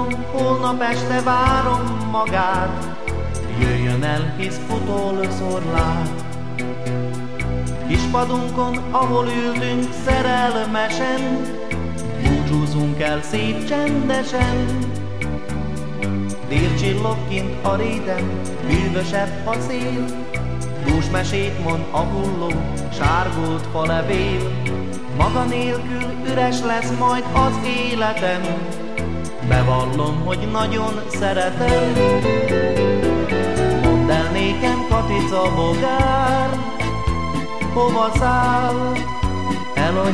barátom, holnap este várom magát, jöjjön el, hisz utolszor lát. Kis padunkon, ahol ültünk szerelmesen, búcsúzunk el szép csendesen. Délcsillog kint a réten, bűvösebb a szél, Dúsmesét mond a hulló, sárgult levél. Maga nélkül üres lesz majd az életem, Bevallom, hogy nagyon szeretem. Mondd el nékem, Katica bogár, Hova száll el a?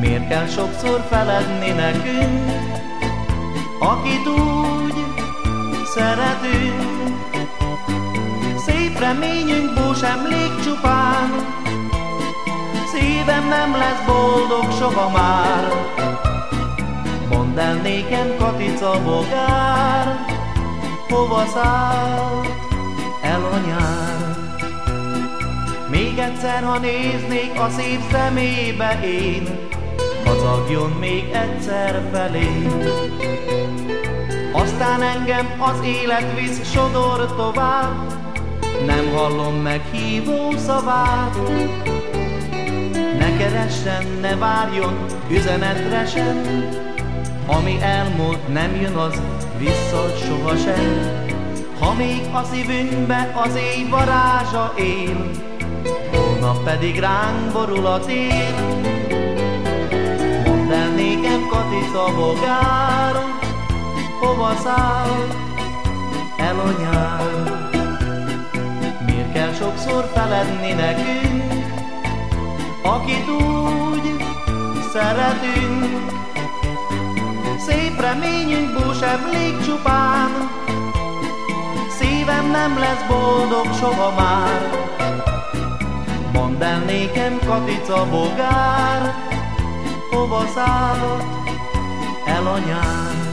Miért kell sokszor feledni nekünk, Akit úgy szeretünk? Szép reményünk, bús emlék csupán, Szívem nem lesz boldog soha már. Mondd el nékem, Katica bogár, Hova szállt el a? Még egyszer, ha néznék a szép szemébe én, Kacagjon még egyszer felé. Aztán engem az élet visz sodor tovább, Nem hallom meg hívó szavát. Ne keressen, ne várjon üzenetre sem, Ami elmúlt nem jön az vissza sohasem. Ha még a szívünkbe az éj varázsa él, Holnap pedig ránk borul a tél. Mondd el nékem, Katica bogár, Hova száll el a? Miért kell sokszor feledni nekünk, Akit úgy szeretünk? Reményünk, bús emlék csupán, Szívem nem lesz boldog soha már. Mondd el nékem, Katica bogár, Hova szállt el a?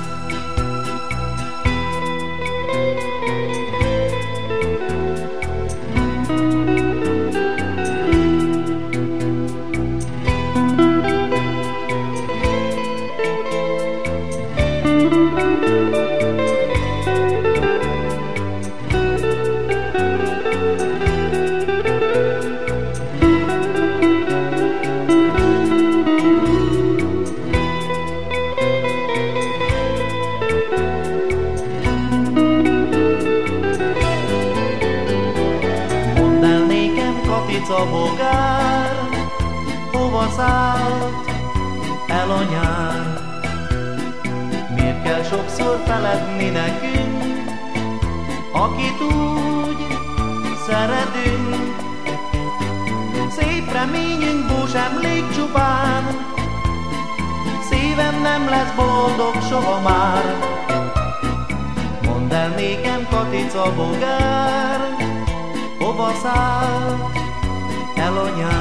Katica bogár, hova szállt el a nyár? Miért kell sokszor feledni nekünk, akit úgy szeretünk? Szép reményünk, bús emlék csupán, Szívem nem lesz boldog soha már. Mondd el nékem, Katica bogár, hova szállt el a nyár.